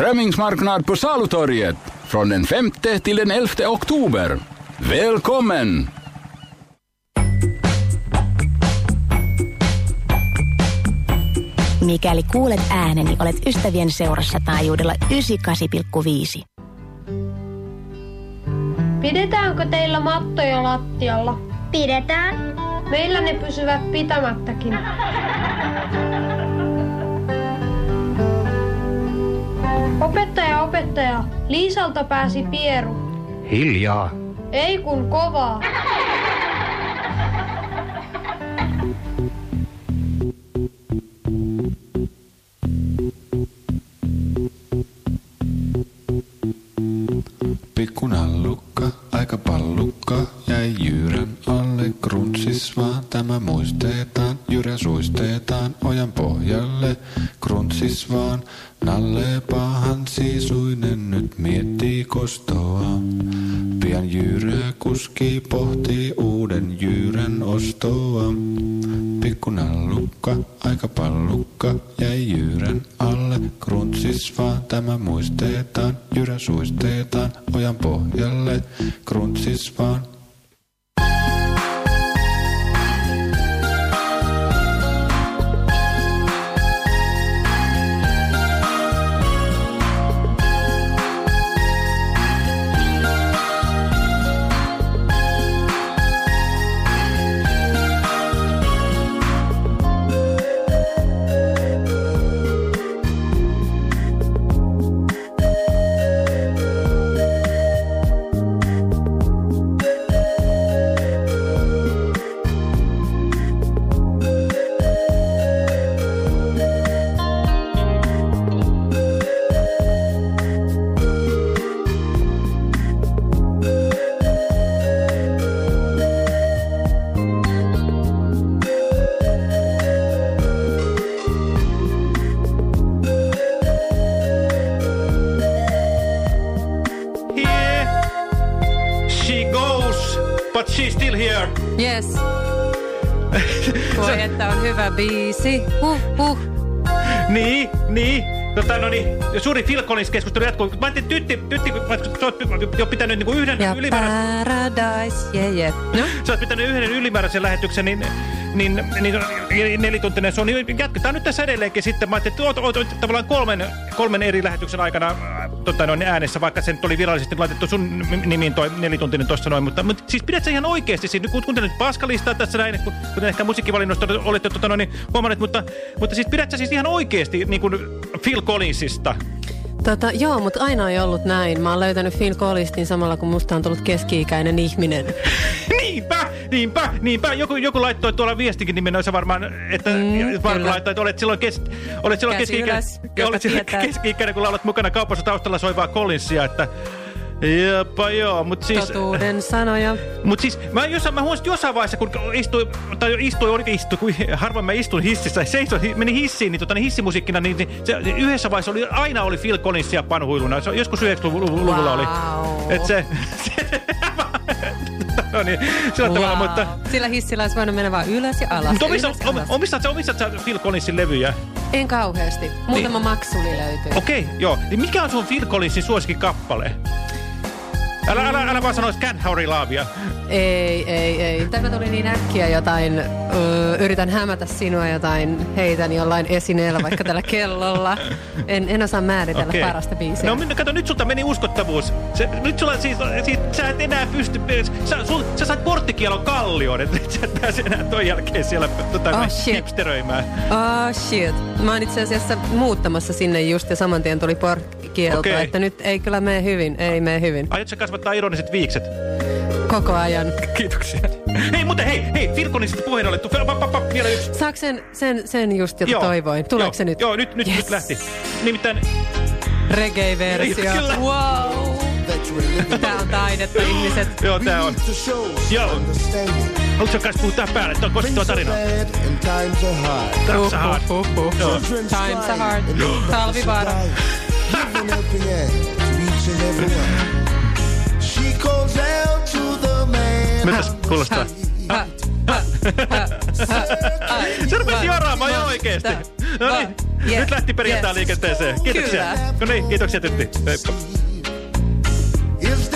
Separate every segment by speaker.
Speaker 1: strömmingsmarknad på Salutorget från den 5 till den 11 oktober. Välkommen!
Speaker 2: Mikäli kuulet ääneni, olet ystävien seurassa taajuudella 98,5.
Speaker 3: Pidetäänkö teillä mattoja lattialla?
Speaker 4: Pidetään.
Speaker 3: Meillä ne pysyvät pitämättäkin. Opettaja, opettaja, Liisalta pääsi pieru.
Speaker 5: Hiljaa.
Speaker 3: Ei kun kovaa.
Speaker 5: Suuri Phil Collins-keskustelu jatkuu. Mä ajattelin, tytti, tytti, kun sä oot jo pitänyt niinku yhden
Speaker 6: Ja
Speaker 5: ylimääräisen...
Speaker 6: Paradise, yeah, yeah. No?
Speaker 5: Sä oot pitänyt yhden ylimääräisen lähetyksen, niin, niin, niin nelituntinen se on. Niin jatketaan nyt tässä edelleenkin sitten. Mä ajattelin, että oot, oot, oot tavallaan kolmen, kolmen eri lähetyksen aikana tota, noin äänessä, vaikka se nyt oli virallisesti laitettu sun nimiin toi nelituntinen tuossa noin. Mutta, mutta siis pidät sä ihan oikeasti, siis kun kuuntelet paskalistaa tässä näin, kun- kuten ehkä musiikkivalinnoista olette tota, noin, huomanneet, mutta, mutta siis pidät sä siis ihan oikeasti niin kuin Phil Collinsista?
Speaker 6: Tota, joo, mutta aina ei ollut näin. Mä oon löytänyt Phil Collinstin samalla, kun musta on tullut keski-ikäinen ihminen.
Speaker 5: Niinpä, niinpä, niinpä. Joku, joku laittoi tuolla viestikin nimenomaan varmaan, että
Speaker 6: Mm, kyllä.
Speaker 5: laittoi, että olet silloin, kes, olet silloin keski-ikäinen, olet silloin keski-ikäinen, kun laulat mukana kaupassa taustalla soivaa Collinsia, että Jopa joo, mutta siis...
Speaker 6: Totuuden sanoja.
Speaker 5: Mut siis mä, jossain, mä huomasin jossain vaiheessa, kun istuin, tai istuin, oikein istuin, kun harvoin mä istun hississä, seisoin, hi- menin hissiin, niin, tota, niin hissimusiikkina, niin, niin se, yhdessä vaiheessa oli, aina oli Phil Collinsia panhuiluna. Se, joskus 90-luvulla oli.
Speaker 6: Wow.
Speaker 5: Et se, se no niin, sillä wow. tavalla, mutta...
Speaker 6: Sillä hissillä olisi voinut mennä vaan ylös ja alas.
Speaker 5: Mutta
Speaker 6: ja
Speaker 5: omista,
Speaker 6: ylös ja alas.
Speaker 5: omistat, sä, omistat sä Phil Collinsin levyjä?
Speaker 6: En kauheasti. Muutama maksuli löytyy.
Speaker 5: Okei, okay, joo. Niin mikä on sun Phil Collinsin suosikkikappale? Älä, älä, älä vaan sano Can't.
Speaker 6: Ei, ei, ei. Tämä tuli niin äkkiä jotain, ö, yritän hämätä sinua jotain, heitän jollain esineellä vaikka tällä kellolla. En, en osaa määritellä
Speaker 5: Okei.
Speaker 6: parasta biisiä.
Speaker 5: No minä- kato, nyt sulta meni uskottavuus. Se, nyt sulla siis, siis, sä et enää pysty, sä, sul, sä saat porttikielon kallioon, että et sä et pääse enää ton jälkeen siellä tota,
Speaker 6: Oh, shit.
Speaker 5: hipsteröimään.
Speaker 6: Oh shit. Mä oon itse asiassa muuttamassa sinne just ja saman tien tuli porkkielto,
Speaker 5: Okei.
Speaker 6: että nyt ei kyllä mene hyvin, ei mene hyvin.
Speaker 5: Aiot sä kasvattaa ironiset viikset?
Speaker 6: Koko ajan.
Speaker 5: Kiitoksia. Hei, mutta hei, hei, Filkonisesta puheen pa, vielä yksi.
Speaker 6: Saako sen, sen, sen just, jota toivoin? Tuleeko
Speaker 5: joo,
Speaker 6: se nyt?
Speaker 5: Joo, nyt, nyt,
Speaker 6: Yes.
Speaker 5: nyt lähti. Nimittäin,
Speaker 6: Reggae-versio.
Speaker 5: Kyllä.
Speaker 6: Wow. Tää on taidetta, ihmiset.
Speaker 5: joo, tää on. Joo. Haluatko sä kanssa puhua tähän päälle? Tuo on koskettava tarina. Times are hard.
Speaker 6: Huh, huh, huh.
Speaker 5: Joo.
Speaker 6: Times are hard. Talvivaara.
Speaker 5: Miltäs kuulostaa?
Speaker 6: Ha, ha, ha.
Speaker 5: Se rupesi joraamaan jo oikeesti. No niin.
Speaker 6: Yeah.
Speaker 5: Nyt lähti perjantai
Speaker 6: Yes.
Speaker 5: liikenteeseen. Kiitoksia.
Speaker 6: Kyllä.
Speaker 5: No niin, kiitoksia Tytti. Heippa.
Speaker 4: Is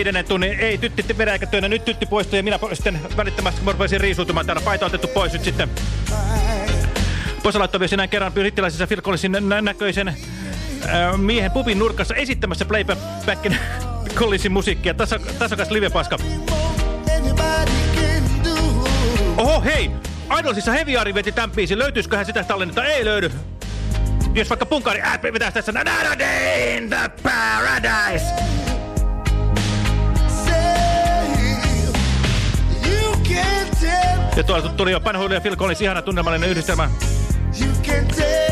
Speaker 5: viidennen tunnin. Ei, tytti vedä eikä. Nyt tytti poistui ja minä sitten välittömästi rupesin riisuutumaan täällä. Paita otettu pois nyt sitten. Posa laittoi vielä kerran brittiläisessä Phil Collinsin nä näköisen äh, miehen pubin nurkassa esittämässä playbackin Collinsin musiikkia. Tasa, tasakas livepaska. Oho, hei! Idolsissa Heavy veti tämän biisin. Löytyisiköhän sitä tallennetta? Ei löydy. Jos vaikka punkari app vetäisi tässä Another the paradise. Ja tuolla tuli jo Panhuilu ja Phil Collins, ihana tunnelmallinen yhdistelmä.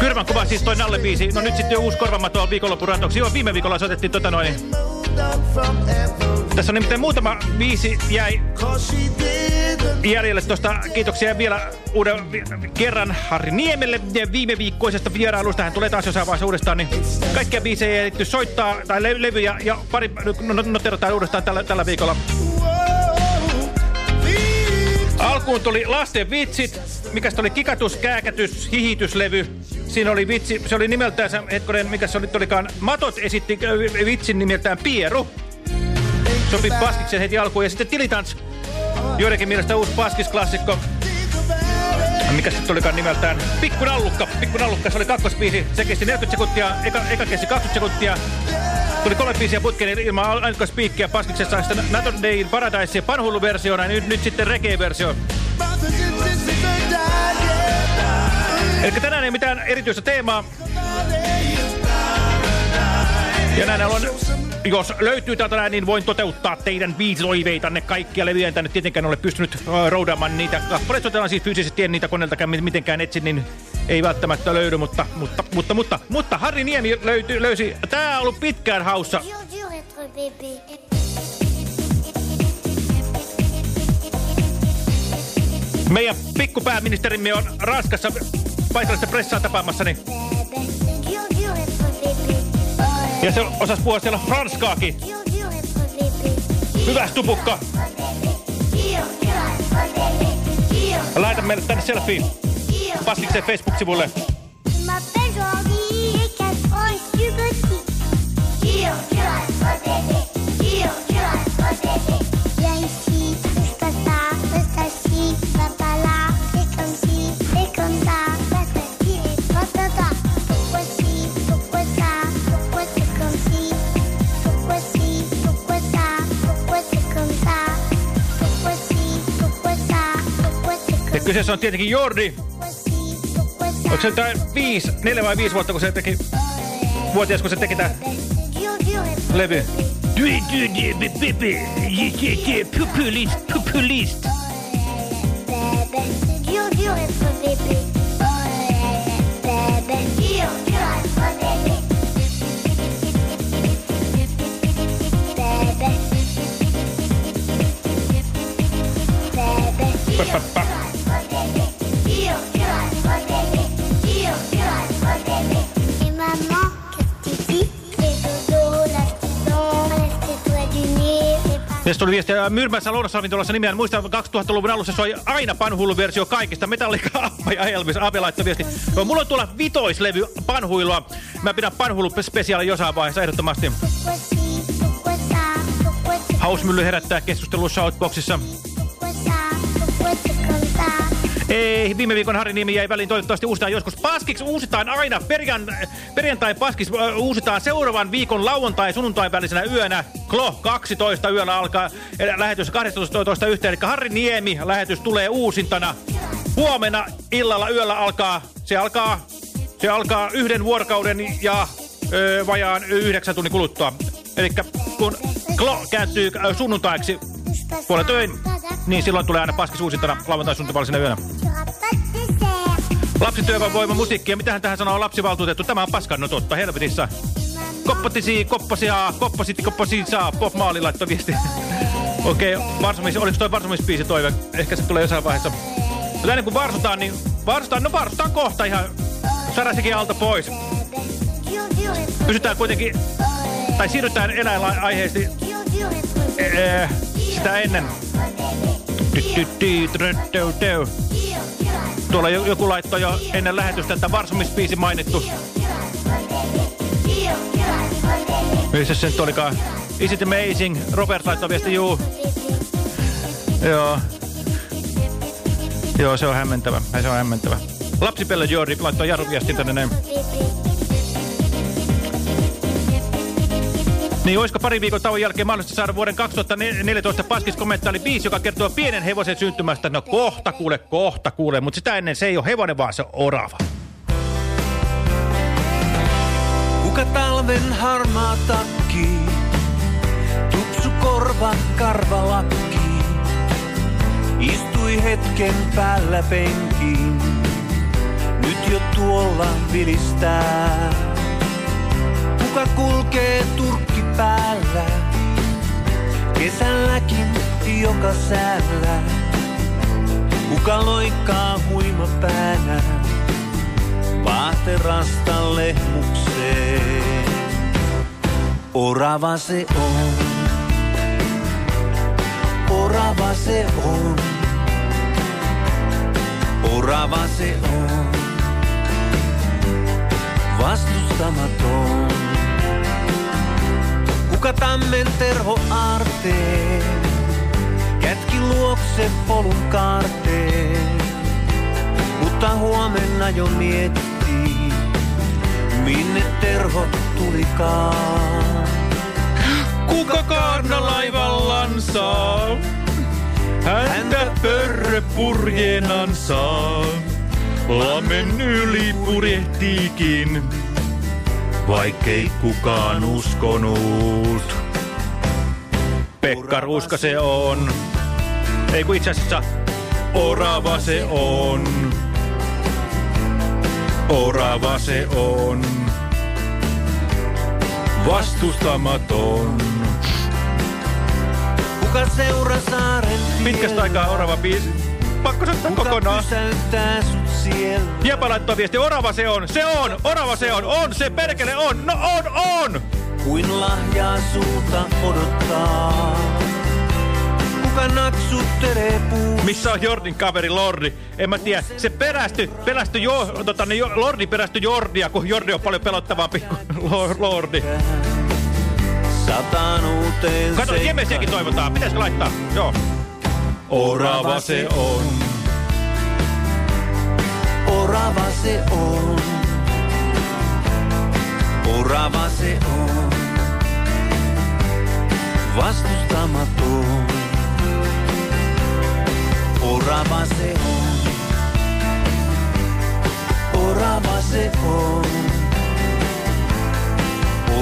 Speaker 5: Kyrmän kuva siis toi Nalle biisi. No nyt sitten jo uusi korvama tuolla viikonloppun ratoksi. Joo, viime viikolla soitettiin tota noin. Tässä on nimittäin muutama biisi jäi jäljelle tuosta. Kiitoksia vielä uuden kerran Harri Niemelle viime viikkoisesta vierailusta. Hän tulee taas jossain vaiheessa uudestaan. Niin kaikkia biisejä ei soittaa tai le levyjä ja pari no, no, noterataan uudestaan tällä, tällä viikolla. Alkuun tuli lasten vitsit, mikä oli kikatus, kääkätys, hihityslevy. Siinä oli vitsi, se oli nimeltään, hetkonen, mikä se oli, olikaan, Matot esitti vitsin nimeltään Pieru. Sopi Paskiksen heti alkuun. Ja sitten Tilitans, joidenkin mielestä uusi Paskis-klassikko. Mikä sitten olikaan nimeltään? Pikku Nallukka, se oli kakkospiisi. Se kesti 40 sekuntia, eka, eka kesti 20 sekuntia. Tuli kolme biisiä putkeen ilman ainutkaan spiikkiä Paskiksessa. Sitten Nathan Dayin Paradise Panhullu-versiona ja nyt, nyt sitten reggae-versio. Eli tänään ei mitään erityistä teemaa. Ja näin on, jos löytyy täältä näin, niin voin toteuttaa teidän biisoiveitanne kaikkia levyjä. Tänne tietenkään ole pystynyt äh, roudaamaan niitä. Kappaleet siis fyysisesti, en niitä koneeltakään mitenkään etsin, niin ei välttämättä löydy, mutta, mutta, mutta, mutta, mutta Harri Niemi löytyi, löysi. Tää on ollut pitkään haussa. Meidän pikkupääministerimme on Ranskassa paikallista pressaa tapaamassa, niin.
Speaker 7: Oh,
Speaker 5: ja se osasi puhua siellä franskaakin. Hyvä stupukka. Laita meille tänne selfie
Speaker 7: dur.
Speaker 5: Paskiksen Facebook-sivulle.
Speaker 7: Je m'appelle Jordi et 4 ans et je suis petit. Dur, dur être bébé. Dur, dur être bébé. Viens ici, touche pas ça, reste assis, va pas là. C'est comme si, c'est comme ça, va tranquille et patata. Pourquoi si, pourquoi ça, pourquoi c'est comme si? Pourquoi si, pourquoi ça, pourquoi c'est comme ça? Pourquoi si, pourquoi ça, pourquoi c'est
Speaker 5: Ja
Speaker 7: comme
Speaker 5: kyseessä on tietenkin Jordi. Onko se jotain viisi, neljä vai viisi vuotta, kun se teki, vuotias, kun se teki tää levy? Populist, populist. Tästä tuli viestiä Myyrmässä lounasravintolassa nimeään. Muistan 2000-luvun alussa soi aina panhuilun versio kaikista. Metallica, Appa ja Elvis. Ave laittoi viesti. Joo, Mulla on tuolla vitoislevy panhuilua. Mä pidän panhuilun spesiaali jossain vaiheessa ehdottomasti. Hausmylly herättää keskustelua Shoutboxissa. Ei, viime viikon Harri nimi jäi väliin. Toivottavasti uusitaan joskus. Paskiksi uusitaan aina. Perjan, perjantai paskiksi uusitaan seuraavan viikon lauantai sunnuntai välisenä yönä. Klo 12 yöllä alkaa lähetys 12 yhteen. Eli Harri Niemi lähetys tulee uusintana. Huomenna illalla yöllä alkaa. Se alkaa, se alkaa yhden vuorokauden ja ö, vajaan yhdeksän tunnin kuluttua. Eli kun Klo kääntyy sunnuntaiksi puolen töin, niin silloin tulee aina paskis uusintana lauantai sunnuntai yönä. Lapsityövoima musiikkia. Mitähän tähän sanoo lapsivaltuutettu? Tämä on paskan no totta, helvetissä. Koppatisi, koppasia, koppasiti, koppasisaa. Pop Maali laittoi viesti. Okei, okay, oliko toi varsomispiisi toive? Ehkä se tulee jossain vaiheessa. Mutta ennen kuin varsotaan, niin varsotaan, no varsotaan kohta ihan Sarasikin alta pois. Pysytään kuitenkin, tai siirrytään eläinaiheesti
Speaker 7: dur et trop.
Speaker 5: ee, sitä ennen. Tuolla jo- joku laittoi jo ennen lähetystä, että varsomispiisi mainittu. Missä se nyt olikaan? Is it amazing? Robert laittoi viesti, juu. Joo. Joo, se on hämmentävä. Se on hämmentävä. Lapsipelle Jordi laittoi Jaru viestin tänne näin. Niin olisiko pari viikon tauon jälkeen mahdollista saada vuoden 2014 paskiskommentaali biisi, joka kertoo pienen hevosen syntymästä? No kohta kuule, kohta kuule, mutta sitä ennen se ei ole hevonen, vaan se orava.
Speaker 8: Kuka talven harmaa takki, tupsu korva karvalakki, istui hetken päällä penkiin, nyt jo tuolla vilistää. Kuka kulkee turkki päällä, kesälläkin joka säällä, kuka loikkaa huima päänä, Vaaterasta lehmukseen. Orava se on. Orava se on. Orava se on. Vastustamaton. Kuka tammen terho aarteen, kätki luokse polun kaarteen. Mutta huomenna jo miettii, minne terho tulikaan.
Speaker 5: Kuka kaarnalaivallansa? Häntä pörrö purjenansa. Lammen yli purjehtiikin, vaikkei kukaan uskonut. Pekka Ruska se on. Ei kun itse asiassa orava se on. Orava se on. Vastustamaton.
Speaker 8: Kuka seuraa saaren
Speaker 5: Pitkästä aikaa orava biisi. Pakko soittaa
Speaker 8: Kuka
Speaker 5: kokonaan.
Speaker 8: pysäyttää sut?
Speaker 5: Jepa laittoi viesti, orava se on, se on, orava se on, on se, perkele on, no on, on!
Speaker 8: Kuin lahjaa sulta odottaa. Kuka naksuttelee puu?
Speaker 5: Missä on Jordin kaveri Lordi? En mä tiedä, se perästy, pelästy jo, tota, niin jo, Lordi perästy Jordia, kun Jordi on paljon pelottavampi kuin Lo- Lordi. Kato. Jemesiäkin toivotaan, pitäisikö laittaa? Joo. Orava se on.
Speaker 8: Orava se on. Orava se on. Vastustamaton. Orava se on. Orava se on.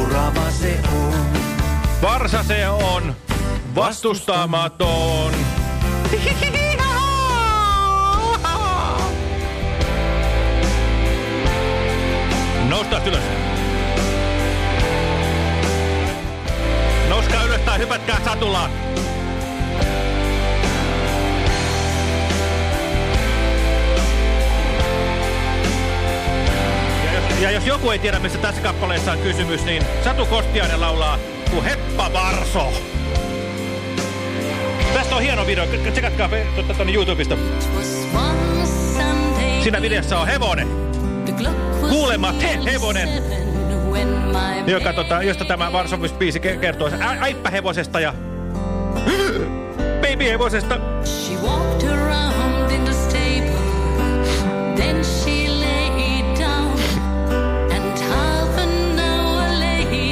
Speaker 8: Orava se on.
Speaker 5: Varsa se on, vastustamaton. nostaa ylös. Nouskaa ylös tai hypätkää satulaan. Ja jos, ja jos joku ei tiedä, missä tässä kappaleessa on kysymys, niin Satu Kostiainen laulaa Ku heppa varso. Tästä on hieno video. Tsekatkaa tuota, tuonne YouTubesta. Siinä videossa on hevonen. Kuulemma te hevonen. Joka, tota, josta tämä Varsovis-biisi ke- kertoo äippähevosesta ja babyhevosesta.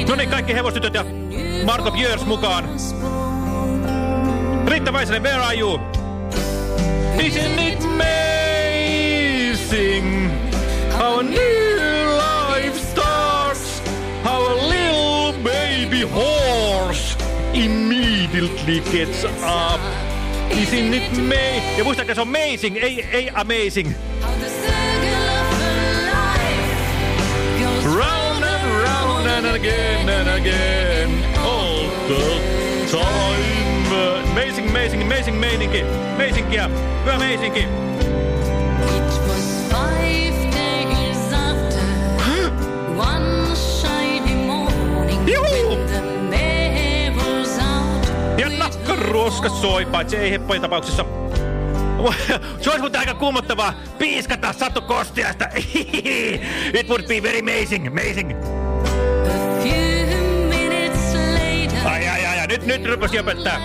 Speaker 5: No niin, kaikki hevostytöt ja Marko Björs mukaan. Riitta Väisänen, where are you? Isn't it amazing new life starts? A little baby horse immediately gets up. Isn't it amazing? Ja muistakaa, se on amazing, ei, ei amazing. Round and round and again and again all the time. Amazing, amazing, amazing meininki. Amazingkia. Hyvä amazingki. Ja nakkaruoska soi, paitsi ei heppojen tapauksessa. Se olisi muuten aika kuumottavaa piiskata Satu Kostiasta. It would be very amazing, amazing. Ai, ai, ai, ai. Nyt, nyt rupesi opettaa.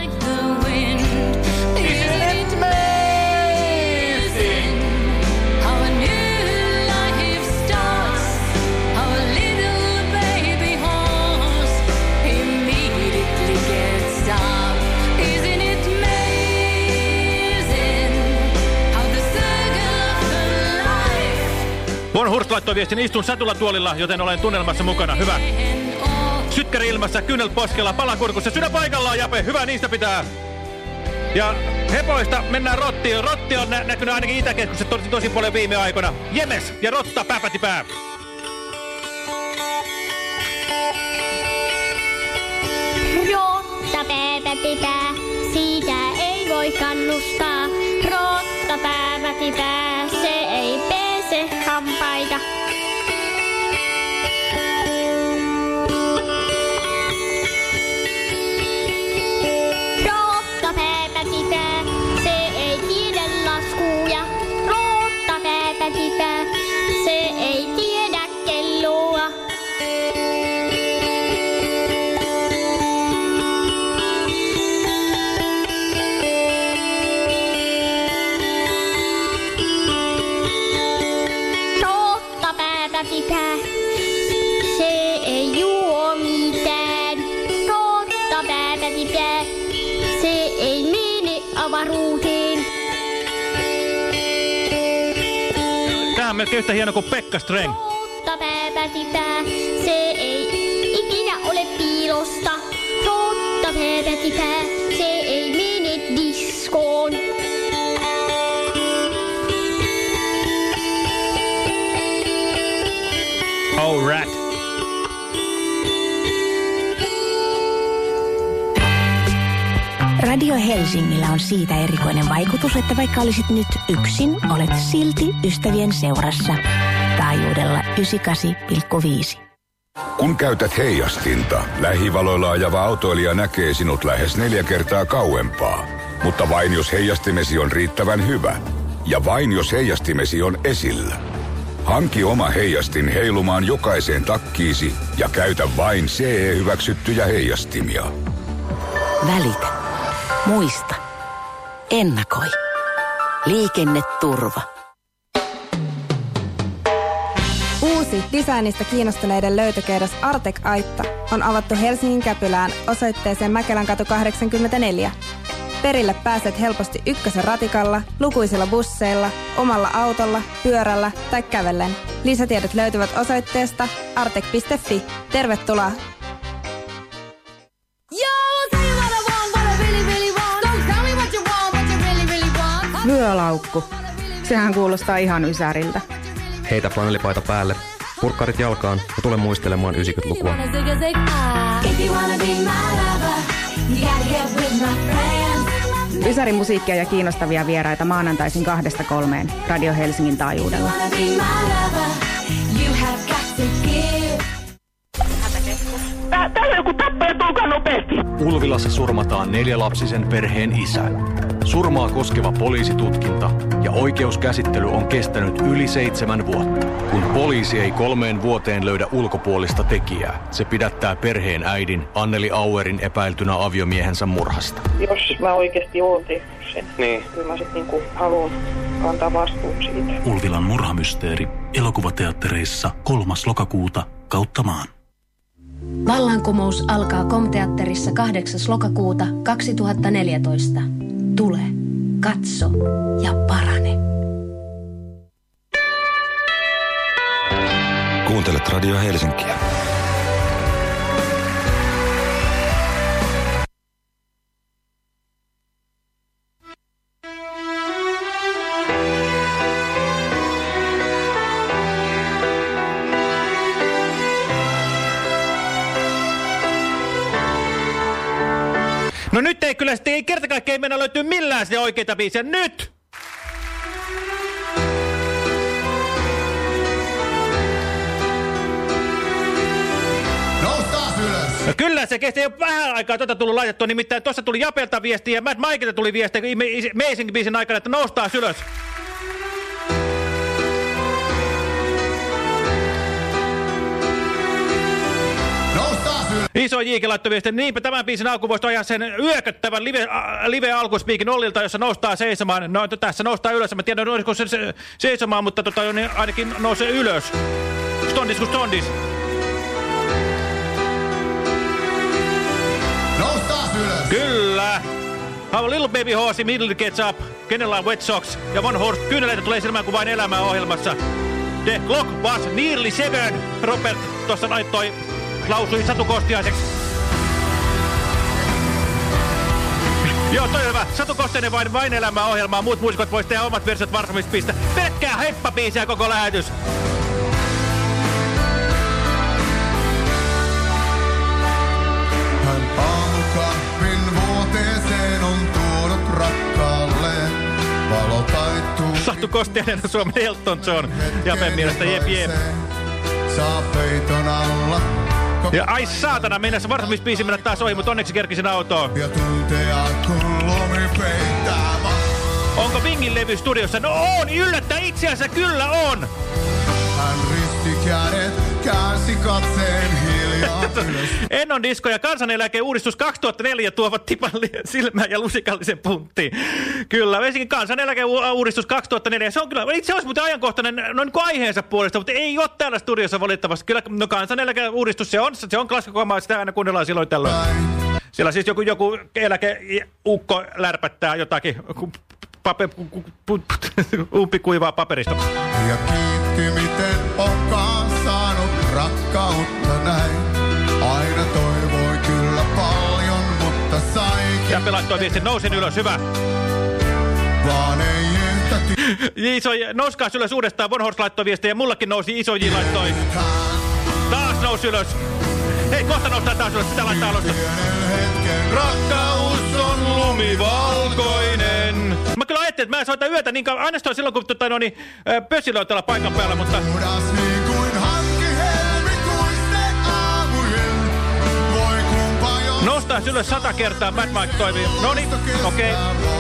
Speaker 5: Von Hurst laittoi viestin, istun satulatuolilla, joten olen tunnelmassa mukana. Hyvä. Sytkäri ilmassa, kynnel poskella, palakurkussa, sydän paikallaan, Jape. Hyvä, niistä pitää. Ja hepoista mennään Rottiin. Rotti on nä näkynyt ainakin Itäkeskuksessa tosi, tosi paljon viime aikoina. Jemes ja Rotta, pääpäti pää.
Speaker 9: Rotta pääpätipää, siitä ei voi kannustaa. Rotta pääpätipää, se ei ทำไปจ้ะ
Speaker 5: Tähän on melkein yhtä hieno kuin Pekka Streng.
Speaker 9: Se ei ikinä ole. Se ei mene diskoon.
Speaker 5: Oh, rat.
Speaker 2: Radio Helsingillä on siitä erikoinen vaikutus, että vaikka olisit nyt yksin, olet silti ystävien seurassa. Taajuudella 98,5.
Speaker 10: Kun käytät heijastinta, lähivaloilla ajava autoilija näkee sinut lähes neljä kertaa kauempaa. Mutta vain jos heijastimesi on riittävän hyvä. Ja vain jos heijastimesi on esillä. Hanki oma heijastin heilumaan jokaiseen takkiisi ja käytä vain CE-hyväksyttyjä heijastimia.
Speaker 11: Välitä. Muista. Ennakoi. Liikenneturva.
Speaker 12: Uusi designista kiinnostuneiden löytökehdas Artek Aitta on avattu Helsingin Käpylään osoitteeseen Mäkelän katu 84. Perille pääset helposti ykkösen ratikalla, lukuisilla busseilla, omalla autolla, pyörällä tai kävellen. Lisätiedot löytyvät osoitteesta artek.fi. Tervetuloa!
Speaker 13: Vyölaukku. Sehän kuulostaa ihan ysäriltä.
Speaker 7: Heitä flanellipaita päälle, purkkarit jalkaan ja tule muistelemaan 90-lukua.
Speaker 13: Ysärin musiikkia ja kiinnostavia vieraita maanantaisin kahdesta kolmeen Radio Helsingin taajuudella.
Speaker 8: Ulvilassa surmataan neljälapsisen perheen isä. Surmaa koskeva poliisitutkinta ja oikeuskäsittely on kestänyt yli seitsemän vuotta. Kun poliisi ei kolmeen vuoteen löydä ulkopuolista tekijää, se pidättää perheen äidin Anneli Auerin epäiltynä aviomiehensä murhasta.
Speaker 14: Jos mä oikeasti oon tehnyt sen,
Speaker 8: Niin.
Speaker 14: kyllä mä sitten niinku haluan kantaa vastuun siitä.
Speaker 15: Ulvilan murhamysteeri elokuvateattereissa 3. lokakuuta kautta maan.
Speaker 16: Vallankumous alkaa Komteatterissa 8. lokakuuta 2014. Tule, katso ja parane.
Speaker 11: Kuuntelet Radio Helsinkiä.
Speaker 5: No nyt ei kyllä sitten, ei kerta kaikkiaan mennä löytyy millään sitä oikeita biisiä. Nyt! No kyllä se kesti jo vähän aikaa tuota tullut laitettua, nimittäin tuossa tuli Japelta viestiä ja Mad Mikeilta tuli viestiä Amazing biisin aikana, että noustaa ylös. Iso Jiike laittoi viestiä, niinpä tämän biisin alku voisi ajaa sen yököttävän live, äh, live Ollilta, jossa noustaa seisomaan. No tässä noustaa ylös, mä tiedän olisiko se, se seisomaan, mutta tota, niin ainakin nousee ylös. Stondis kuin stondis.
Speaker 17: Noustaan ylös!
Speaker 5: Kyllä! How a little baby horse middle gets up. Kenellä on wet socks ja one horse. Kyyneleitä tulee silmään kuin vain elämää ohjelmassa. The clock was nearly seven. Robert tuossa laittoi, lausui Satu Kostiaiseksi. Joo, toi hyvä. Satu Kostiainen vain, vain elämää ohjelmaa. Muut muusikot vois tehdä omat versiot Varsovista. Pelkkää heppabiisiä koko lähetys.
Speaker 17: Hän aamukahvin vuoteeseen on tuonut rakkaalle. Valo taittuu.
Speaker 5: Satu Kostiainen on Suomen Elton John. Japen mielestä jep jep.
Speaker 17: Saa peiton alla.
Speaker 5: Ja ai saatana, mennessä varsamisbiisi mennä taas ohi, mutta onneksi kerkisin autoon.
Speaker 17: Ja tunteja kun lumi peittää
Speaker 5: Onko Vingin levy studiossa? No on, yllättä itse asiassa kyllä on.
Speaker 17: Hän kädet, käänsi katseen hiljaa ylös.
Speaker 5: Ennon disko ja kansaneläkeuudistus 2004 tuovat tipan silmään ja lusikallisen punttiin. Kyllä, ensinnäkin kansaneläkeuudistus 2004. Se on kyllä, itse asiassa muuten ajankohtainen noin kuin aiheensa puolesta, mutta ei ole täällä studiossa valitettavasti. Kyllä, no kansaneläkeuudistus, se on, se on klassikomaa, sitä aina kuunnellaan silloin tällöin. Siellä siis joku, joku eläkeukko lärpättää jotakin pape, umpikuivaa paperista.
Speaker 17: Ja kiitti miten onkaan saanut rakkautta näin. Aina toivoi kyllä paljon, mutta saikin.
Speaker 5: Ja pelaittoi viestin, nousin ylös, hyvä.
Speaker 17: Vaan ei yhtä
Speaker 5: Iso, nouskaa ylös uudestaan, Von Horst laittoi viestiä ja mullakin nousi, Iso J laittoi. Taas nousi ylös. Hei, kohta noustaan taas ylös, pitää laittaa alusta. Rakkaus on lumivalkoinen. Mä kyllä ajattelin, että mä soitan yötä niin kauan, aina on silloin, kun tota, no, niin, pössilö on täällä paikan päällä, mutta...
Speaker 17: niin kuin hanki helmikuisten aamujen. Voi kumpa jos
Speaker 5: Noustaan ylös sata kertaa, Mad Mike toimii. No niin, okei. Okay.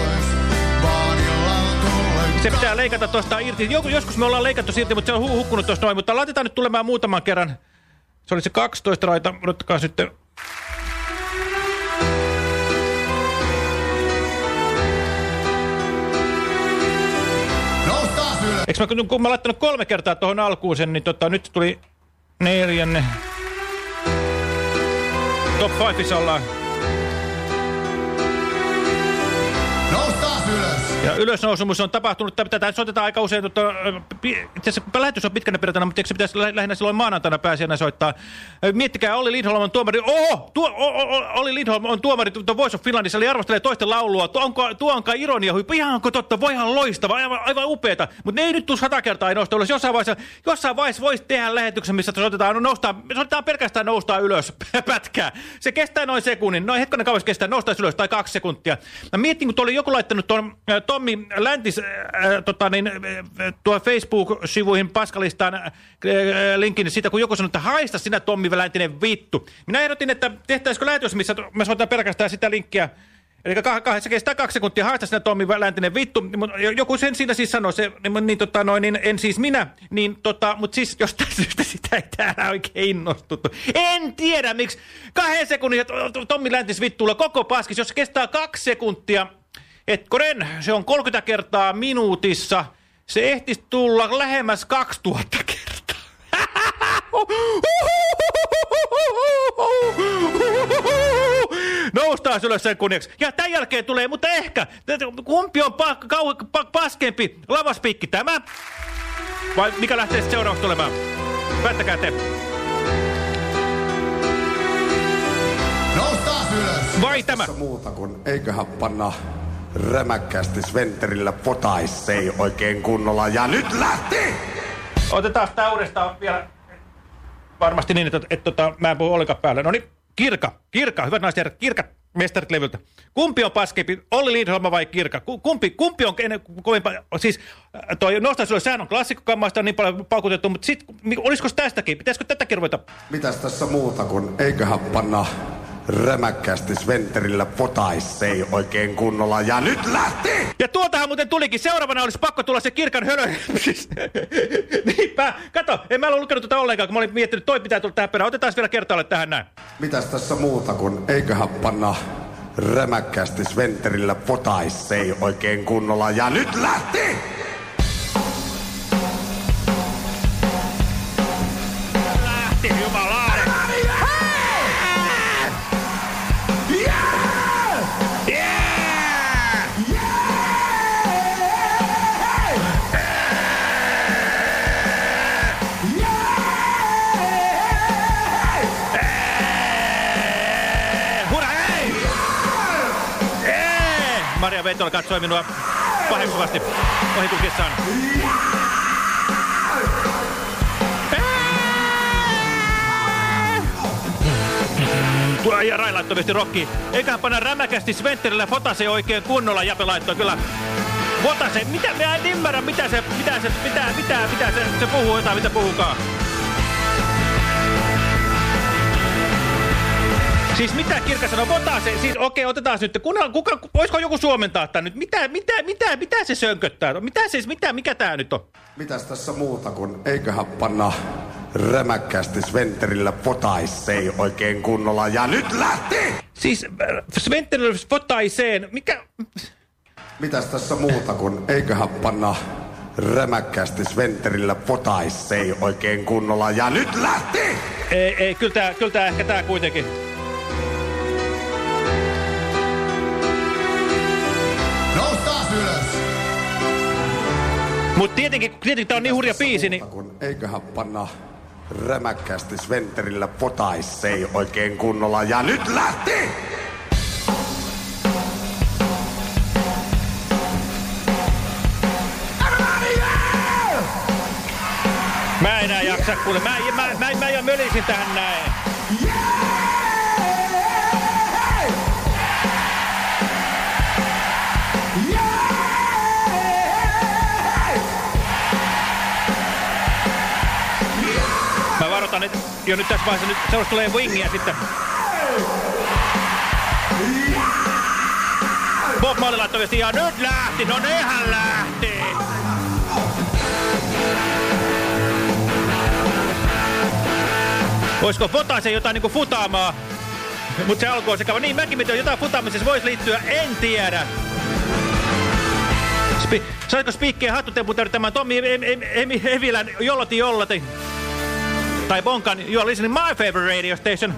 Speaker 5: Se pitää leikata tuosta irti. Joku, joskus me ollaan leikattu irti, mutta se on hu hukkunut tuosta noin. Mutta laitetaan nyt tulemaan muutaman kerran. Se oli se 12 raita. Odottakaa sitten. Eikö mä, kun- mä laittanut kolme kertaa tuohon alkuun sen, niin tota, nyt tuli neljänne. Top 5 ollaan. Ja ylösnousumus on tapahtunut, tätä soitetaan aika usein, mutta itse asiassa lähetys on pitkänä perjantaina, mutta eikö se pitäisi lä- lähinnä silloin maanantaina pääsiäinen soittaa. Miettikää, Olli Lindholm on tuomari, oho, tuo, o, o, Olli Lindholm on tuomari The Voice of Finlandissa, eli arvostelee toisten laulua, tuo onko, tuo onko ironia huippu, ihanko totta, voihan loistava, aivan, aivan upeeta, mutta ne ei nyt tule sata kertaa ei nousta ylös, jossain vaiheessa, jossain vaiheessa voisi tehdä lähetyksen, missä soitetaan, no noustaa, soitetaan pelkästään noustaa ylös, pätkää. Se kestää noin sekunnin, noin hetkonen kauas kestää, noustaa ylös tai kaksi sekuntia. Mä mietin, kun tuo oli joku laittanut tuon, Tommi Läntis äh, tota, niin, äh, tuo Facebook-sivuihin Paskalistaan äh, linkin siitä, kun joku sanoi, että haista sinä Tommi Läntinen vittu. Minä ehdotin, että tehtäisikö lähetys, missä me soitan pelkästään sitä linkkiä. Eli kah kahdessa kestää kaksi sekuntia, haista sinä Tommi Läntinen vittu. Mut Joku sen siinä siis sanoi, se, niin, niin, tota, noin, niin, en siis minä, niin, tota, mutta siis jostain syystä sitä ei täällä oikein innostuttu. En tiedä miksi. Kahden sekunnin Tommi Läntis vittuulla koko paskis, jos kestää kaksi sekuntia, Hetkonen, se on 30 kertaa minuutissa. Se ehtisi tulla lähemmäs 2000 kertaa. Noustaan ylös sen kunniaksi. Ja tämän jälkeen tulee, mutta ehkä, kumpi on pa pa paskempi, lavaspiikki tämä? Vai mikä lähtee seuraavaksi tulemaan? Päättäkää te.
Speaker 18: Noustaan ylös!
Speaker 5: Vai tämä?
Speaker 18: muuta kuin eiköhän panna rämäkkästi Sventerillä potaissei oikein kunnolla. Ja nyt lähti!
Speaker 5: Otetaan tämä uudestaan vielä. Varmasti niin, että, että, että, että mä en puhu ollenkaan päälle. No niin, Kirka, Kirka, hyvät naiset herrat, Kirka mestarit levyltä. Kumpi on paskempi, Olli Lindholm vai Kirka? Ku- Kumpi, kumpi on kovempaa? Siis äh, toi Nosta sulle, sehän on klassikkokammaista on niin paljon paukutettu, mutta sit, olisiko tästäkin? Pitäisikö tätäkin ruveta?
Speaker 18: Mitäs tässä muuta kuin eiköhän panna rämäkkästi Sventerillä potaissei oikein kunnolla. Ja nyt lähti!
Speaker 5: Ja tuoltahan muuten tulikin. Seuraavana olisi pakko tulla se Kirkan hölö. Siis, Niinpä. Kato, en mä ole lukenut tuota ollenkaan, kun mä olin miettinyt, toi pitää tulla tähän perään. Otetaan vielä kertaalle tähän näin.
Speaker 18: Mitäs tässä muuta kuin eiköhän panna rämäkkästi Sventerillä potaissei oikein kunnolla. Ja nyt! Lähti,
Speaker 5: Maria Ventola katsoi minua paheksuvasti ohitukessaan. Tuo ja Rai laittoi viesti rokki. Eiköhän panna rämäkästi Sventerille Fotase oikein kunnolla. Jape laittoi kyllä. Fotase, mitä, mä en ymmärrä mitä se, mitä se, mitä, mitä, mitä se, se puhuu jotain, mitä puhukaan. Siis mitä Kirka sanoo? Fotase, siis okei, otetaan nyt. Kuka, kuka, voisiko joku suomentaa tää nyt? Mitä, mitä, mitä, mitä se sönköttää? Mitä siis, mitä, mikä tää nyt on?
Speaker 18: Mitäs tässä muuta kuin eiköhän panna rämäkkästi Sventerillä potaissei oikein kunnolla. Ja nyt lähti!
Speaker 5: Siis äh, Sventerille Fotaiseen, mikä...
Speaker 18: Mitäs tässä muuta kuin eiköhän panna rämäkkästi Sventerillä potaissei oikein kunnolla. Ja nyt lähti!
Speaker 5: Ei, ei, kyllä tää, kyllä tää ehkä tää kuitenkin.
Speaker 18: Ylös!
Speaker 5: Mut tietenkin, tietenkin tää on niin hurja biisi, niin...
Speaker 18: Kun eiköhän panna rämäkkästi Sventerillä potaissei oikein kunnolla. Ja nyt lähti!
Speaker 5: Mä en enää jaksa kuule. Mä, mä, mä, mä jo mölisin tähän näin. Varoitan, että jo nyt tässä vaiheessa nyt seuraavaksi tulee wingiä sitten. Bob Marley laittoi viesti, ja nyt lähti, no nehän lähti. Olisiko Fotaisen jotain niinku futaamaa? Mutta se alku on sekava. Niin, mäkin mietin, jotain futaamisessa voisi liittyä, en tiedä. Spi Saiko spiikkeen hattutempun tämän Tommi Evilän jolloti jolloti? Tai Bonkan You are listening my favorite radio station.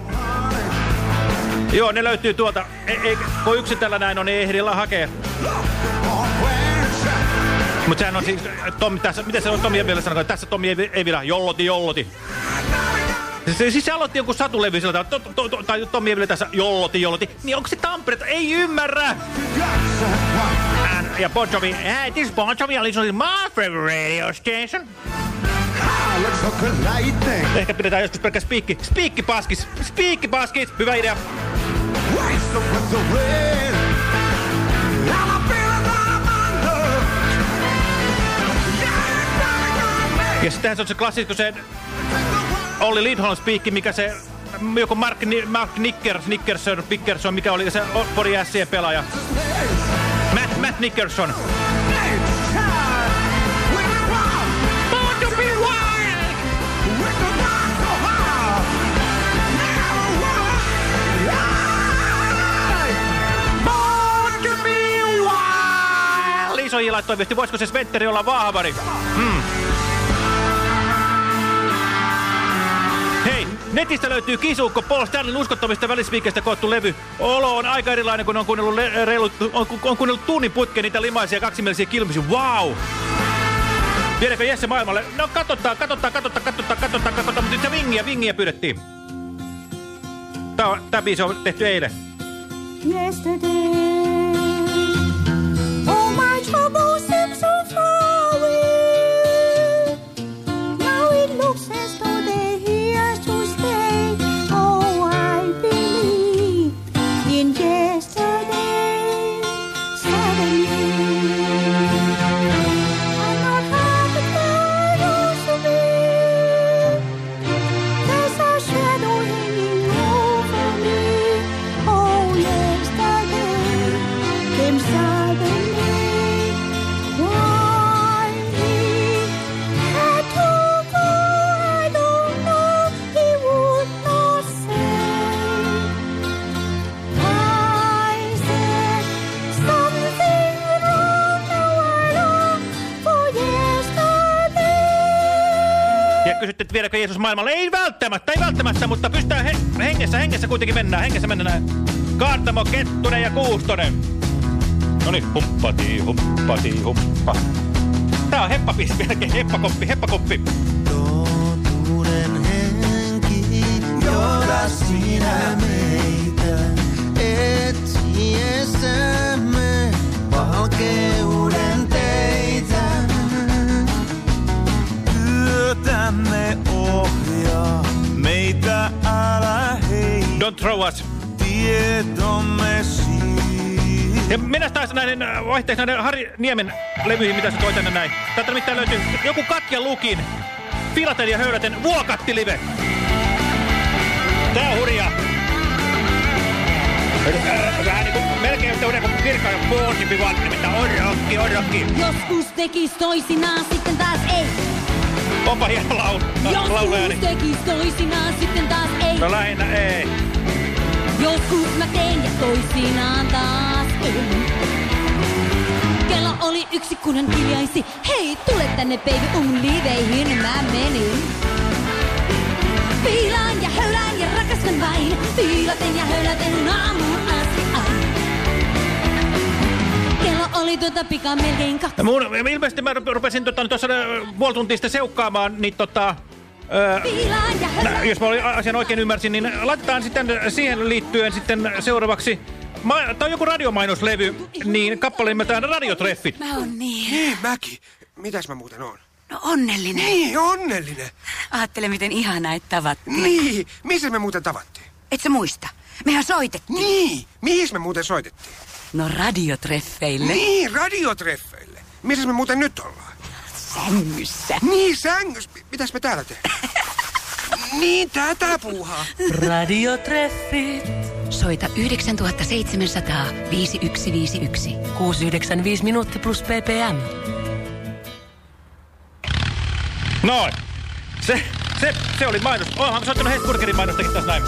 Speaker 5: Joo, ne löytyy tuolta. Ei, ei, kun yksi tällä näin on, niin ei ehdillä hakea. Mutta sehän on siis, Tommi tässä, miten se on Tommi Evilä sanoo, tässä Tommi Evilä, jolloti jolloti. Se, siis se aloitti jonkun satulevy sillä tavalla, to, to, to, tai Tommi Evilä tässä jolloti jolloti. Niin onko se Tampere? Ei ymmärrä! And, ja Bon Jovi, hey, this Bon Jovi my favorite radio station. Ehkä pidetään joskus pelkkä spiikki. Spiikki paskis! Spiikki paskis! Hyvä idea! Ja sittenhän se on se klassikko se Olli Lindholm spiikki, mikä se joku Mark, Mark Nickers, Nickerson, Pickerson, mikä oli se Body pelaaja. Matt, Matt Nickerson. J laittoi viesti, voisiko se Sventeri olla vahvari? Hmm. Hei, netistä löytyy Kisukko Paul Stanlin uskottavista välisviikkeistä koottu levy. Olo on aika erilainen, kun on kuunnellut, le- reilut, on, on kuunnellut tunnin putkeen niitä limaisia kaksimielisiä kilmisiä. Wow! Viedäänkö Jesse maailmalle? No katsotaan, katsotaan, katsotaan, katsotaan, katsotaan, katsotaan, mutta nyt se vingiä, vingiä pyydettiin. Tää, on, tää biisi on tehty eilen.
Speaker 7: Yesterday, my troubles so far away. Now it looks as
Speaker 5: Jeesus maailmalle? Ei välttämättä, ei välttämättä, mutta pystytään he hengessä, hengessä kuitenkin mennään, hengessä mennään. Kaartamo, Kettunen ja Kuustonen. Noniin, humppati, humppati, humppa. Tää on heppapiisi melkein, heppakoppi, heppakoppi.
Speaker 8: Totuuden henki, johda sinä meitä etsiessämme valkeuden
Speaker 5: Don't throw us. Ja mennään taas näiden äh, vaihteeksi näiden Harri Niemen levyihin, mitä se toi tänne näin. Täältä nimittäin löytyy joku Katja Lukin, Filatel ja Höyläten Vuokatti-live. Tää on hurjaa. Äh, Vähän niinku melkein yhtä hurjaa kuin Kirkka ja Boonimpi vaan, nimittäin on rokki, on rokki.
Speaker 19: Joskus tekis toisinaan, sitten taas ei.
Speaker 5: Onpa hieno laulu.
Speaker 19: Joskus tekis toisinaan, sitten taas ei.
Speaker 5: No lähinnä ei.
Speaker 19: Joskus mä teen ja toisinaan taas ei. Kello oli yksi, kun hän hiljaisi. Hei, tule tänne baby, mun liiveihin mä menin. Fiilaan ja höylään ja rakastan vain. Fiilaten ja höyläten aamuun asti. Kello oli tuota pika melkein kaksi.
Speaker 5: Mun, ilmeisesti mä rupesin tota, tuossa puoli tuntia seukkaamaan, niin tota... Öö,
Speaker 19: ja
Speaker 5: nä, jos mä asian oikein ymmärsin, niin laitetaan sitten siihen liittyen sitten seuraavaksi... Ma, tämä on joku radiomainoslevy, niin kappale nimeltään Radiotreffit.
Speaker 16: Mä oon niin.
Speaker 20: Niin, Mäki. Mitäs mä muuten oon?
Speaker 16: No onnellinen.
Speaker 20: Niin, onnellinen.
Speaker 16: Aattele, miten ihanaa, että tavattiin.
Speaker 20: Niin, missä me muuten tavattiin?
Speaker 16: Et sä muista? Mehän soitettiin.
Speaker 20: Niin, mihin me muuten soitettiin?
Speaker 16: No radiotreffeille.
Speaker 20: Niin, radiotreffeille. Missä me muuten nyt ollaan?
Speaker 16: Sängyssä.
Speaker 20: Niin, sängys. Mitäs me täällä tehdään? niin, tätä puuhaa.
Speaker 16: Radiotreffit. Soita 9700 5151. 695 minuutti plus ppm.
Speaker 5: Noin. Se, se, se oli mainos. Oonhan soittanut Hesburgerin mainostakin tässä näin.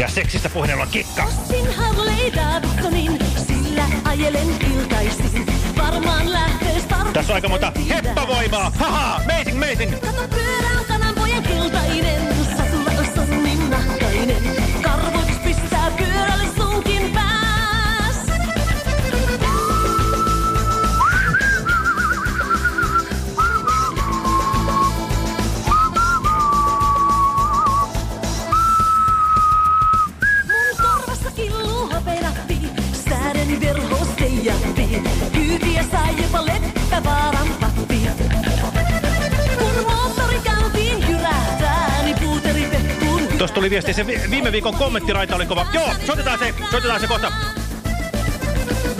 Speaker 5: Ja seksistä puheen ollaan kikka.
Speaker 19: Ostin Harley Davidsonin, sillä ajelen iltaisin. Varmaan lähtee Star
Speaker 5: Tässä on aika monta heppavoimaa. Haha, amazing, amazing.
Speaker 19: Kato pyörään kananpojan keltainen, sääden verho seijatti. Kyytiä sai jopa leppävaaran pappi. Kun moottori käyntiin jyrähtää, niin puuteri peppuun
Speaker 5: tuli viesti. Se vi viime viikon kommenttiraita oli kova. Joo, soitetaan se, soitetaan se kohta.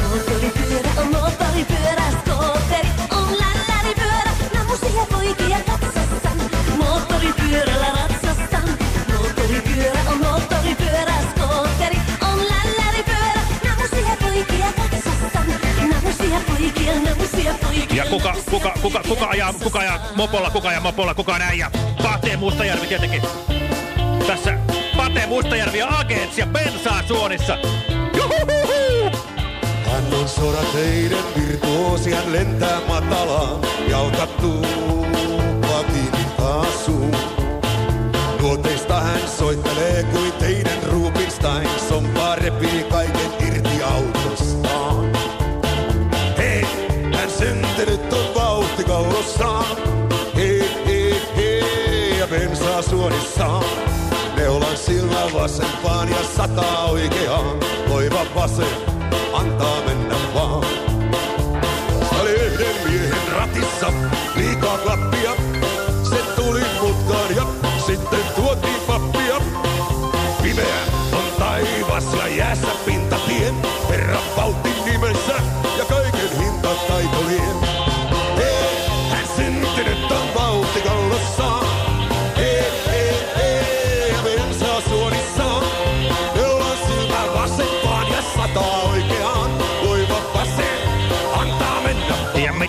Speaker 7: Moottoripyörä on moottoripyörä, skooteri on lälläripyörä. Namusia poikia
Speaker 5: kuka, kuka, kuka, kuka ajaa, kuka ajaa mopolla, kuka ajaa mopolla, kuka näin ja Pate Mustajärvi tietenkin. Tässä Pate Mustajärvi ja Agents ja bensaa suonissa. Juhuhuhu!
Speaker 21: Hän on sorateiden virtuosi, hän lentää matalaan ja otattuu patin kaasuun. Nuoteista hän soittelee kuin teidän Rubinstein, sompaa repii kaiken irti autostaan. Syntynyt on vauhti kaulossaan. Hei, hei, hei, ja bensaa suonissaan. Neulan sillä vasempaan ja sataa oikeaan. Loiva vasen, antaa mennä vaan. Oli yhden miehen ratissa, liikaa klappia. Se tuli mutkaan ja sitten tuotiin pappia. Pimeä on taivas ja jäässä pintatien. Herran vauhtin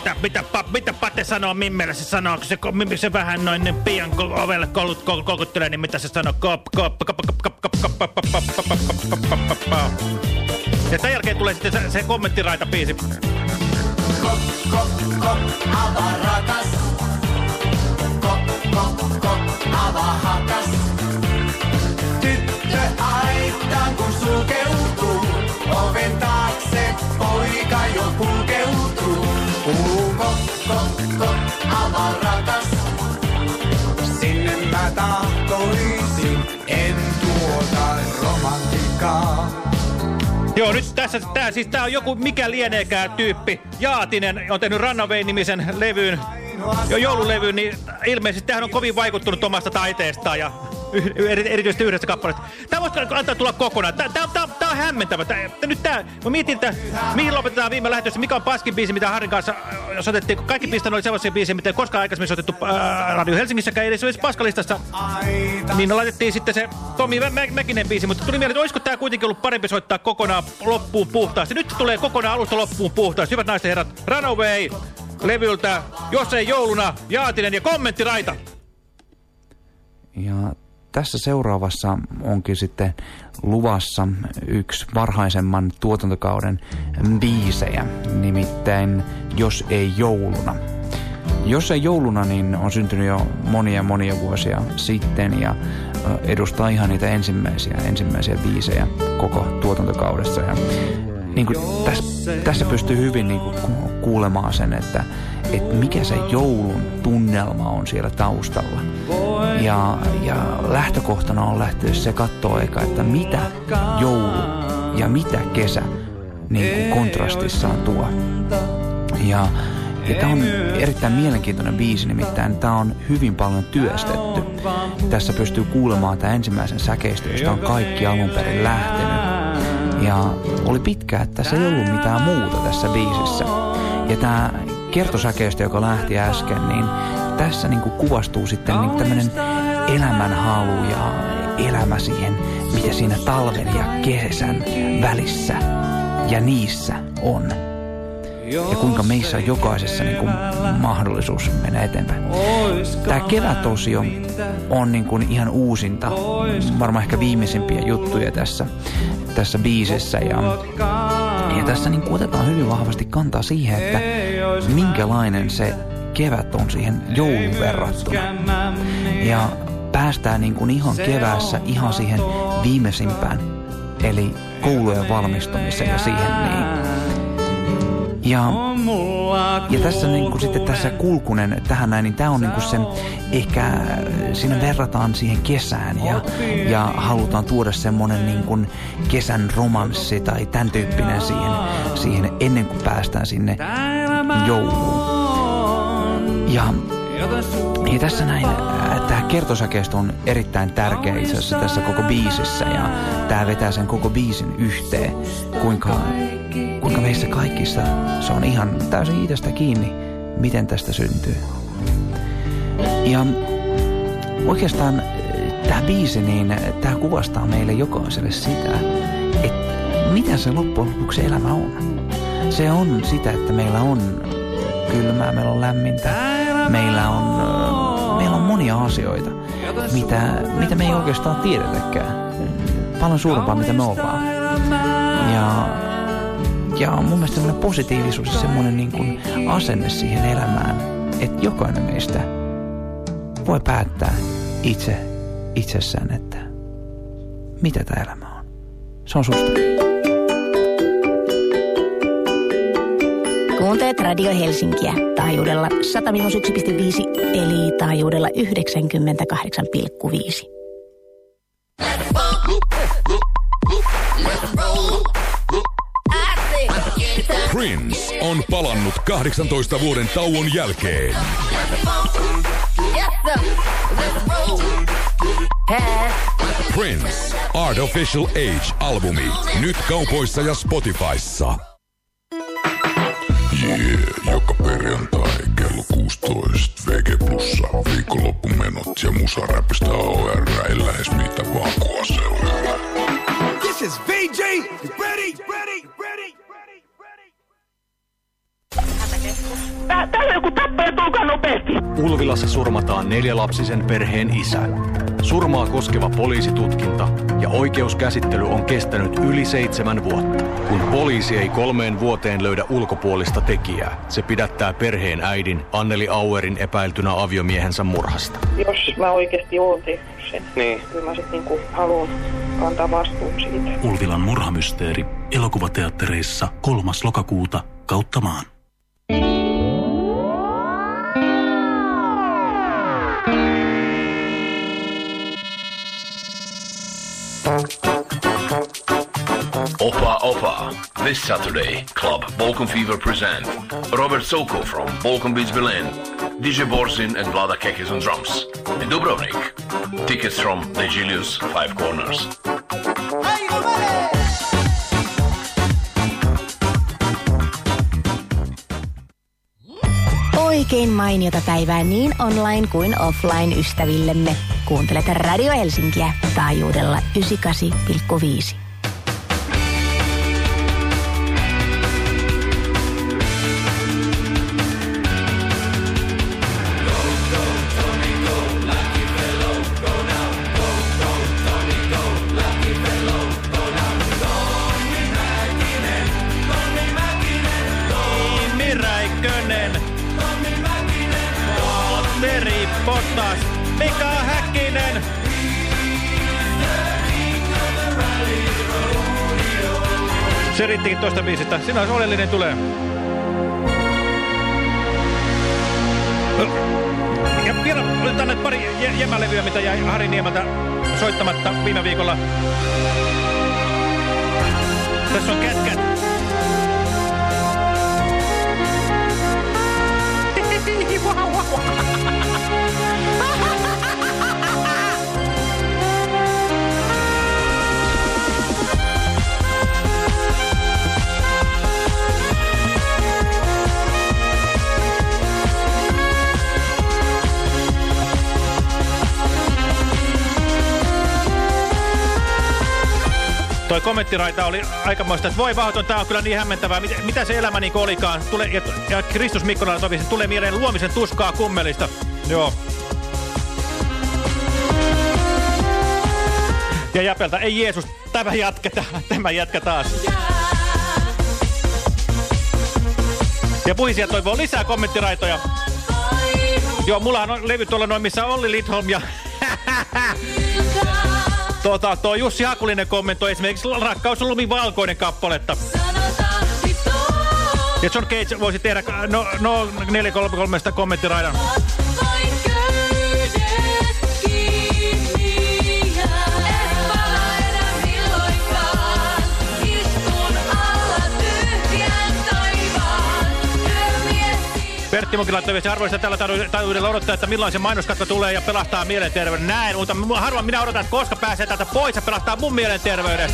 Speaker 5: mitä, mitä, pa, mitä Pate sanoo Mimmelle? Se sanoo, kun se, kun se vähän noin niin pian ovelle kolut, kol, niin mitä se sanoo? Kop, kop, kop, kop, kop, kop, kop, kop, kop, kop, kop, kop, kop, kop, kop, kop. Ja tämän jälkeen tulee sitten se, se kommenttiraita biisi.
Speaker 8: Kop, kop, kop, avaa rakas. Kop, kop, kop, avaa hakas. Tyttö aittaan kun sulkeutuu, oven
Speaker 5: Joo, nyt tässä, tää, siis tää on joku mikä lieneekään tyyppi. Jaatinen on tehnyt Runnaway-nimisen levyyn, jo joululevy, niin ilmeisesti tähän on kovin vaikuttunut omasta taiteestaan ja erityisesti yhdessä kappaleesta. Tämä voisi antaa tulla kokonaan. Tämä, tämä, tämä, tämä on hämmentävä. Tämä, nyt tämä, mä mietin, että mihin lopetetaan viime lähetyssä, mikä on paskin biisi, mitä Harin kanssa äh, soitettiin. kun Kaikki pistan oli sellaisia biisejä, mitä koskaan aikaisemmin soitettu äh, Radio Helsingissäkään, edes olisi paskalistassa. Niin laitettiin sitten se Tomi Mä Mäkinen biisi, mutta tuli mieleen, että olisiko tämä kuitenkin ollut parempi soittaa kokonaan loppuun puhtaasti. Nyt tulee kokonaan alusta loppuun puhtaasti. Hyvät naiset herrat, Runaway levyltä, jos ei jouluna, Jaatinen ja kommenttiraita.
Speaker 22: Ja tässä seuraavassa onkin sitten luvassa yksi varhaisemman tuotantokauden biisejä, nimittäin Jos ei jouluna. Jos ei jouluna, niin on syntynyt jo monia monia vuosia sitten ja edustaa ihan niitä ensimmäisiä, ensimmäisiä biisejä koko tuotantokaudessa. Ja niin kuin tässä, tässä pystyy hyvin niin kuin kuulemaan sen, että, että mikä se joulun tunnelma on siellä taustalla. Ja, ja lähtökohtana on lähteä se kattoaika, että mitä joulu ja mitä kesä niin kuin kontrastissaan tuo. Ja, ja tämä on erittäin mielenkiintoinen biisi, nimittäin tämä on hyvin paljon työstetty. Tässä pystyy kuulemaan tämä ensimmäisen säkeistö, josta on kaikki alun perin lähtenyt. Ja oli pitkä, että se ei ollut mitään muuta tässä biisissä. Ja tämä kertosäkeistö, joka lähti äsken, niin tässä niin kuin kuvastuu sitten niin tämmöinen elämänhalu ja elämä siihen, mitä siinä talven ja kesän välissä ja niissä on. Ja kuinka meissä on jokaisessa niin kuin mahdollisuus mennä eteenpäin. Tämä kevätosio on niin kuin ihan uusinta, varmaan ehkä viimeisimpiä juttuja tässä, tässä biisissä. Ja, ja tässä niin otetaan hyvin vahvasti kantaa siihen, että minkälainen se kevät on siihen joulun verrattuna. Ja päästään niin kuin ihan keväässä ihan siihen viimeisimpään, eli koulujen valmistumiseen ja siihen niin. Ja, ja tässä niin kuin sitten tässä kulkunen tähän näin, niin tämä on niin kuin sen, ehkä siinä verrataan siihen kesään ja, ja halutaan tuoda semmoinen niin kuin kesän romanssi tai tämän tyyppinen siihen, siihen ennen kuin päästään sinne jouluun. Ja Ja tässä näin, tämä kertosäkeistö on erittäin tärkeä itse asiassa tässä koko biisissä ja tämä vetää sen koko biisin yhteen, kuinka, kuinka meissä kaikissa se on ihan täysin itsestä kiinni, miten tästä syntyy. Ja oikeastaan tämä biisi, niin tämä kuvastaa meille jokaiselle sitä, että mitä se loppujen lopuksi elämä on. Se on sitä, että meillä on kylmää, meillä on lämmintä, meillä on, meillä on monia asioita, mitä, mitä me ei oikeastaan tiedetäkään. Paljon suurempaa, mitä me ollaan. Ja, ja mun mielestä semmoinen positiivisuus ja semmoinen niin kuin asenne siihen elämään, että jokainen meistä voi päättää itse itsessään, että mitä tämä elämä on. Se on susta.
Speaker 2: Kuuntelet Radio Helsinkiä taajuudella 101,5 eli taajuudella 98,5.
Speaker 10: 18 vuoden tauon jälkeen. Prince, Artificial Age-albumi. Nyt kaupoissa ja Spotifyssa.
Speaker 23: Yeah, joka perjantai kello 16 VG Plussa viikonloppumenot ja musaräpistä OR ei lähes mitä vaan kua seuraa.
Speaker 8: This is VJ. Ready, ready, ready.
Speaker 24: Tää- Täällä joku tappaja, tulkaa nopeasti.
Speaker 25: Ulvilassa surmataan neljälapsisen perheen isä. Surmaa koskeva poliisitutkinta ja oikeuskäsittely on kestänyt yli seitsemän vuotta. Kun poliisi ei kolmeen vuoteen löydä ulkopuolista tekijää, se pidättää perheen äidin Anneli Auerin epäiltynä aviomiehensä murhasta.
Speaker 14: Jos mä oikeasti oon tehnyt sen, niin. kyllä mä sitten niinku haluan kantaa vastuun siitä.
Speaker 15: Ulvilan murhamysteeri. Elokuvateattereissa 3. lokakuuta kautta maan.
Speaker 26: This Saturday, Club Balkan Fever present Robert Soko from Balkan Beach Berlin, DJ Borsin and Vlada Kekis on drums, in Dubrovnik. Tickets from the Julius Five Corners.
Speaker 2: Oikein mainiota päivää niin online kuin offline ystävillemme. Kuuntelet Radio Helsinkiä taajuudella 98,5.
Speaker 5: Biisistä. Siinä olisi oleellinen tulee. Ja vielä otetaan näitä pari jä- jämälevyä, mitä jäi Hari Niemeltä soittamatta viime viikolla. Tässä on kätkät. Toi kommenttiraita oli aikamoista, että voi vauhton, tää on kyllä niin hämmentävää. Mitä, mitä se elämä niin olikaan? Tule, ja, ja Kristus Mikkola totesi, tulee mieleen luomisen tuskaa kummelista. Joo. Ja Jäpeltä, ei Jeesus, tämä jatketaan, tämä jatka taas. Ja puhisia toivoo lisää kommenttiraitoja. Joo, mulla on levy tuolla noin, missä Olli Lidholm ja... Tota, tuo Jussi Hakulinen kommentoi esimerkiksi Rakkaus on lumi valkoinen kappaletta. Ja John Cage voisi tehdä no, no 433 kommenttiraidan. Pertti Munkin laittoi viesti arvoista tällä taajuudella- odottaa, että milloin se mainoskatto tulee ja pelastaa mielenterveyden. Näin, mutta mu- harvoin minä odotan, että koska pääsee täältä pois ja pelastaa mun mielenterveyden.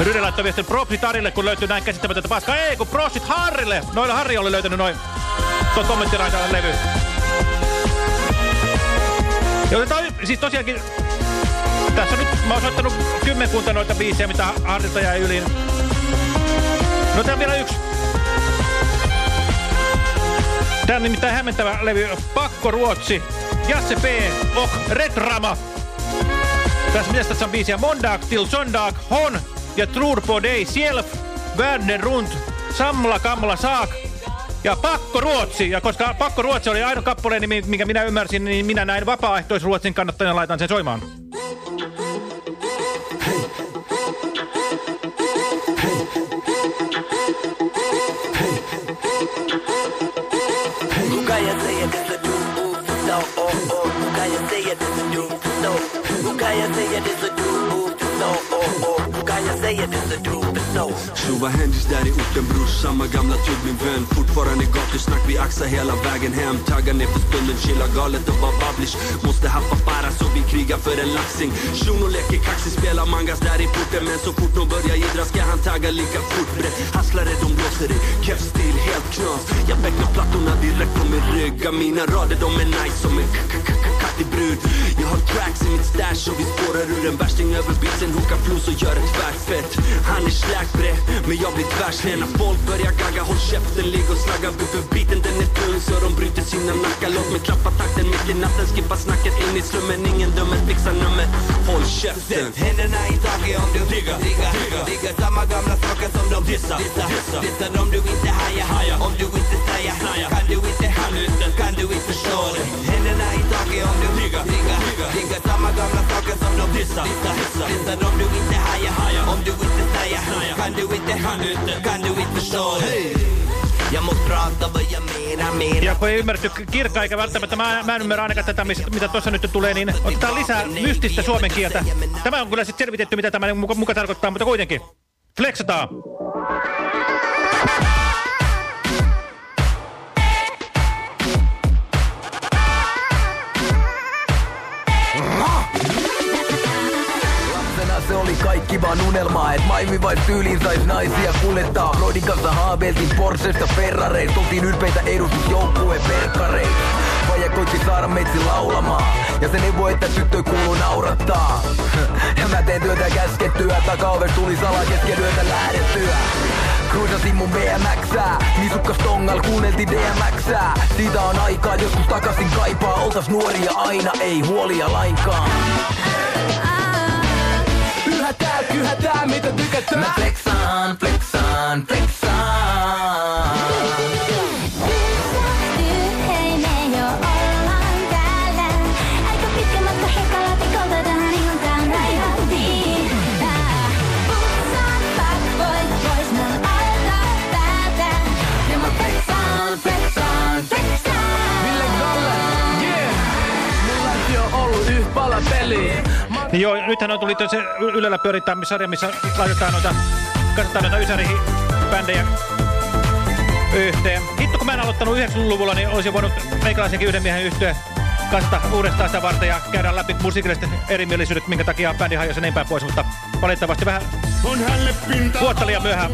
Speaker 5: Ryde laittoi viestin propsit Arille, kun löytyy näin käsittämätöntä paskaa. Ei, kun prossit Harrille. Noilla Harri oli löytänyt noin tuon kommenttiraitalle levy. Ja otetaan, siis tosiaankin, tässä nyt, mä oon soittanut kymmenkunta noita biisejä, mitä Harrilta jäi yli. No tää on vielä yksi. Tää on nimittäin hämmentävä levy, Pakko Ruotsi, Jasse P, Ok, Retrama. Tässä mitäs tässä on biisiä? Mondag till Sondag, Hon ja Tror på dig själv, Världen runt, Samla Kamla Saak ja Pakko Ruotsi. Ja koska Pakko Ruotsi oli ainoa kappaleen nimi, minkä minä ymmärsin, niin minä näin vapaaehtoisruotsin kannattajana laitan sen soimaan.
Speaker 27: Kan jag säga det så dumt No. Hur kan jag säga det is dumt så? no, oh, oh. Hoe kan je zeggen? No.
Speaker 28: Så vad händer där i orten brors? Samma gamla tugg min vän Fortfarande gatusnack, vi axar hela vägen hem Taggar ner för stunden, chillar galet och var babblish Måste haffa para så vi krigar för en laxing Shuno leker kaxig, spelar mangas där i porten Men så fort någon börjar jiddra ska han tagga lika fort Brett hasslare de blåser i keff stil helt knas Jag väcker plattorna direkt från min rygg Mina rader de är nice som en It brud. Jag har tracks i mitt stash och vi spårar ur en värsting över beatsen Hookar flos och gör ett tvärfett Han är släk bre, men jag blir tvärsned När folk börjar gagga, håll käften, ligg och slagga beaten den är tung så de bryter sina nackar. Låt mig klappa takten mitt i natten, skippa snacket in i slummen. Ingen dömer, fixa nummer, håll käften.
Speaker 27: Händerna i taket om du diggar, diggar, diggar, diggar samma gamla saker som de dissar, dissar, dissar. Om du inte hajar, hajar, om du inte säger, snajar, kan du inte han utan kan du inte förstå det. Händerna i taket om du diggar, diggar, diggar samma gamla saker som de dissar, dissar, dissar, om du inte hajar, hajar, om du inte säger, snajar, kan du inte han utan kan du inte förstå det. Menar.
Speaker 5: Ja kun ei ymmärretty kirkka eikä välttämättä, mä, mä en ymmärrä ainakaan tätä, mitä tuossa nyt tulee, niin otetaan lisää mystistä suomen kieltä. Tämä on kyllä sitten selvitetty, mitä tämä muka, muka tarkoittaa, mutta kuitenkin. Flexataan.
Speaker 27: Vaan unelmaa, et maimi vai tyyliin sais naisia kuljettaa. Broidin kanssa haaveiltiin Porschesta Ferrareista, oltiin ylpeitä edustusjoukkueen verkkareista. Vaija koitti saada meitsi laulamaan, ja se neuvoi, että tyttö kuuluu naurattaa. Ja mä teen työtä käskettyä, takaovers tuli salaa kesken yötä lähdettyä. Cruisasin mun BMXää, nisukkas tongal kuunneltiin DMXää. Siitä on aikaa, joskus takaisin kaipaa, oltas nuoria aina, ei huolia lainkaan. Yhä tää, yhä tää, mitä tykätään. Mä flexaan, flexaan, flexaan.
Speaker 5: Joo, nythän on tuli se Ylellä pyörittää sarja, missä laitetaan noita, katsotaan noita Ysäri-bändejä yhteen. Hitto, kun mä en aloittanut 90-luvulla, niin olisin voinut meikälaisenkin yhden miehen yhtyä kasata uudestaan sitä varten ja käydä läpi musiikilliset erimielisyydet, minkä takia bändi hajosi niin päin pois, mutta valitettavasti vähän vuotta liian myöhään.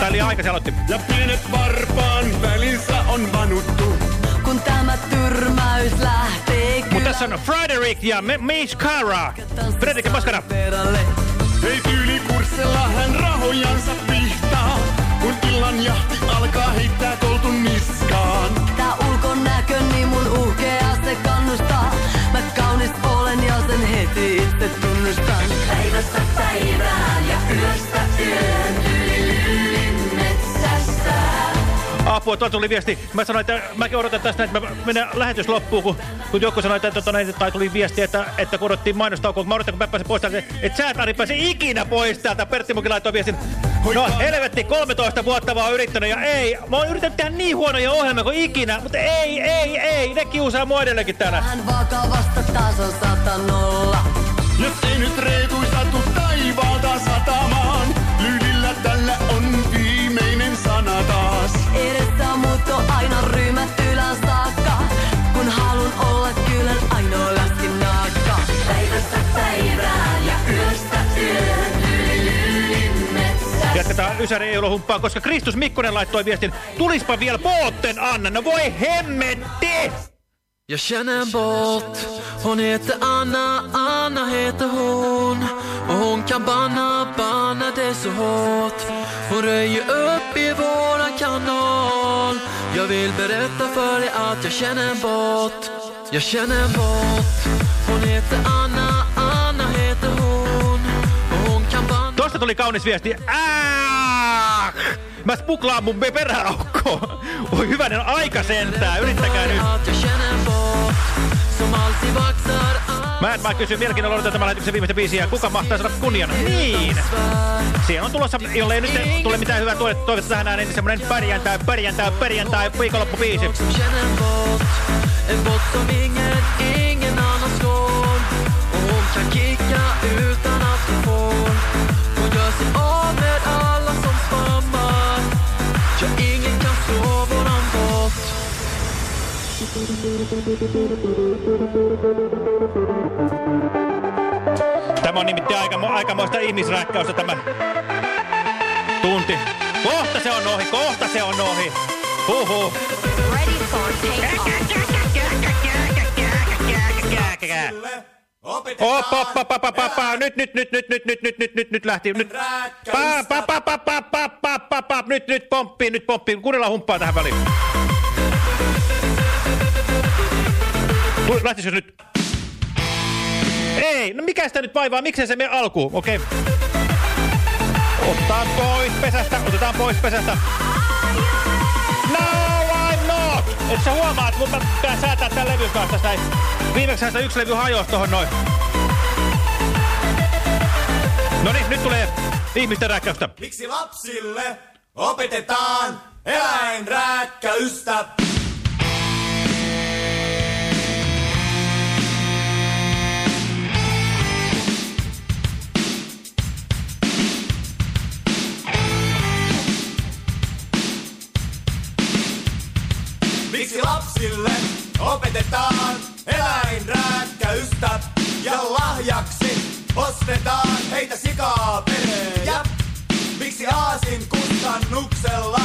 Speaker 5: Tai liian aikaisin aloitti.
Speaker 8: Ja pienet varpaan välinsä on vanuttu.
Speaker 27: Kun tämä tyrmäys lähtee
Speaker 5: tässä on Frederick ja Miss Cara. Fredrik Maskara.
Speaker 8: Ei tyylikurssilla hän rahojansa pihtaa. Kun illan jahti alkaa heittää koltun niskaan.
Speaker 27: Tää ulkonäkö niin mun uhkea se kannustaa. Mä kaunis olen ja sen heti itse tunnustan. Päivästä päivään
Speaker 5: Apua, tuolta tuli viesti. Mä sanoin, että mäkin odotan tästä, että mä menen lähetys loppuun, kun, kun joku sanoi, että, että, että tai tuli viesti, että, että kun odottiin mainostaukoa, mä odotan, kun mä pääsen pois täältä, että sä et Ari pääse ikinä pois täältä. Pertti Mukin laittoi viestin. No helvetti, 13 vuotta mä oon yrittänyt ja ei, mä oon yrittänyt tehdä niin huonoja ohjelmia kuin ikinä, mutta ei, ei, ei, ne kiusaa mua edelleenkin täällä.
Speaker 27: Hän vakavasta taso sata nolla.
Speaker 8: Jos ei nyt reetuisa
Speaker 5: Ysäri ei ole humppaa, koska Kristus Mikkonen laittoi viestin, tulispa vielä Pootten Anna, no voi hemmetti!
Speaker 29: Jag känner en båt, hon heter Anna, Anna heter hon Och hon kan banna, banna det så hårt. Hon röjer upp i våran kanal. Jag vill berätta för dig att jag känner en båt. Jag känner en båt, hon heter Anna, Anna heter hon. Och hon kan banna
Speaker 5: Tuosta tuli kaunis viesti. Ääh! Mä spuklaan mun peräaukko. Voi hyvänen aika sentää, yrittäkää nyt. Mä en mä kysyn mielenkiinnolla odotan tämän lähetyksen viimeistä biisiä. Kuka mahtaa saada kunnian? Niin! Siellä on tulossa, jollei nyt tule mitään hyvää toivetta, tähän ääneen, niin semmonen perjantai, perjantai, perjantai, viikonloppubiisi.
Speaker 29: en båt som ingen, ingen annan slår Och hon kan kicka utan
Speaker 5: Tämä on nimittäin aika, aikamoista ihmisräkkäystä tämä tunti. Kohta se on ohi, kohta se on ohi. Huhhuh. Op, op, op, op, op. Nyt, nyt, nyt, nyt, nyt, nyt, nyt, nyt, nyt, nyt lähti. Nyt. Pa, pa, pa, pa, pa, pa, pa, pa, pa. Nyt, nyt pomppii, nyt pomppii. Kuunnellaan humppaa tähän väliin. Lähtisikö nyt? Ei, no mikä sitä nyt vaivaa? Miksei se mene alkuun? Okei. Okay. Otetaan pois pesästä, otetaan pois pesästä. No, I'm not! Et sä huomaa, että mun pitää säätää tän levyn kanssa näin. Viimeksi sitä yksi levy hajosi tohon noin. No niin, nyt tulee ihmisten räkkäystä.
Speaker 30: Miksi lapsille opetetaan eläinrääkkäystä? Miksi lapsille opetetaan eläinrääkkäystä ja lahjaksi ostetaan heitä sikaa perejä? Miksi aasin kustannuksella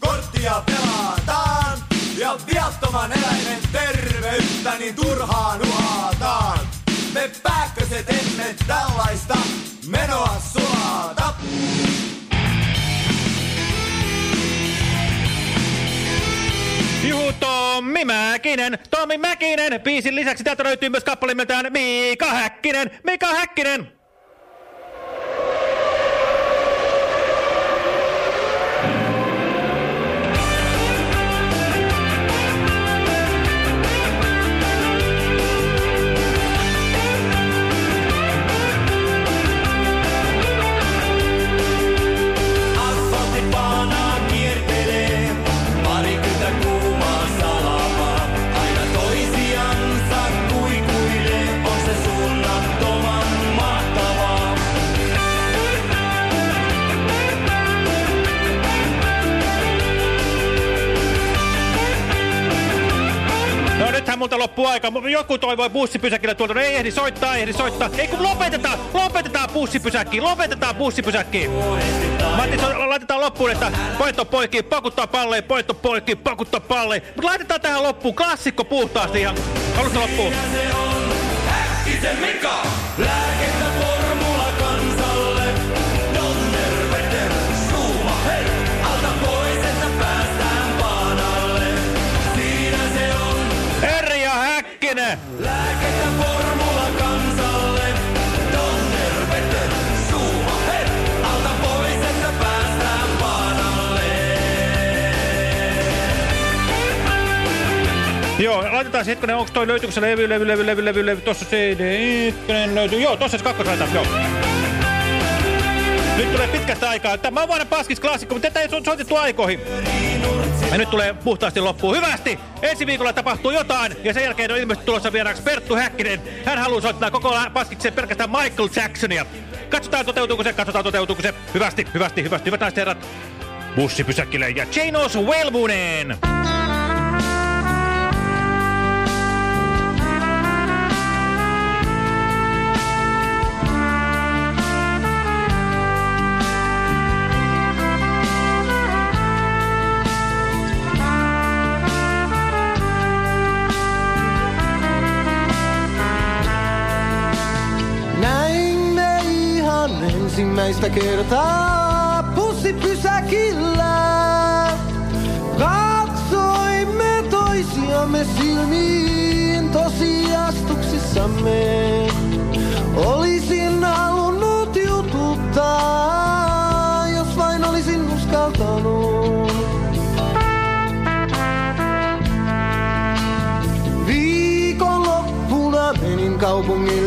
Speaker 30: korttia pelataan ja viattoman eläimen terveyttä niin turhaan uhataan? Me pääkköset emme tällaista menoa sulata.
Speaker 5: Juhu, Tommi Mäkinen, Tommi Mäkinen. Biisin lisäksi täältä löytyy myös kappale nimeltään Mika Häkkinen, Mika Häkkinen. Aika. Joku toivoi bussipysäkillä tuolta. No ei ehdi soittaa, ehdi soittaa. Ei kun lopetetaan, lopetetaan bussipysäkkiin, lopetetaan bussipysäkkiin. Että laitetaan loppuun, että pojat on poikki, pakuttaa palleja, pojat on poikki, pakuttaa palleja. Mutta laitetaan tähän loppuun, klassikko puhtaasti ihan alusta loppuun.
Speaker 30: Häkkisen Mika,
Speaker 5: Häkkinen!
Speaker 30: lääkettä formula kansalle. Donner, Peter, Schumacher, alta pois, että päästään paanalle.
Speaker 5: Joo, laitetaan se hetkonen, onko toi löytyykö se levy, levy, levy, levy, levy, levy, tossa CD, ykkönen löytyy, joo, tossa se kakkos laitetaan, joo. Nyt tulee pitkästä aikaa. Tämä on vain paskis klassikko, mutta tätä ei so soitettu aikoihin. Ja nyt tulee puhtaasti loppuun. Hyvästi! Ensi viikolla tapahtuu jotain, ja sen jälkeen on ilmeisesti tulossa vieraaksi Perttu Häkkinen. Hän haluaa soittaa koko paskikseen pelkästään Michael Jacksonia. Katsotaan toteutuuko se, katsotaan toteutuuko se. Hyvästi, hyvästi, hyvästi, hyvät naiset herrat. Bussipysäkkille ja Janos Welmunen.
Speaker 4: kertaa pussi pysäkillä. Katsoimme toisiamme silmiin tosiastuksissamme. Olisin halunnut jututtaa, jos vain olisin uskaltanut. Viikonloppuna menin kaupungin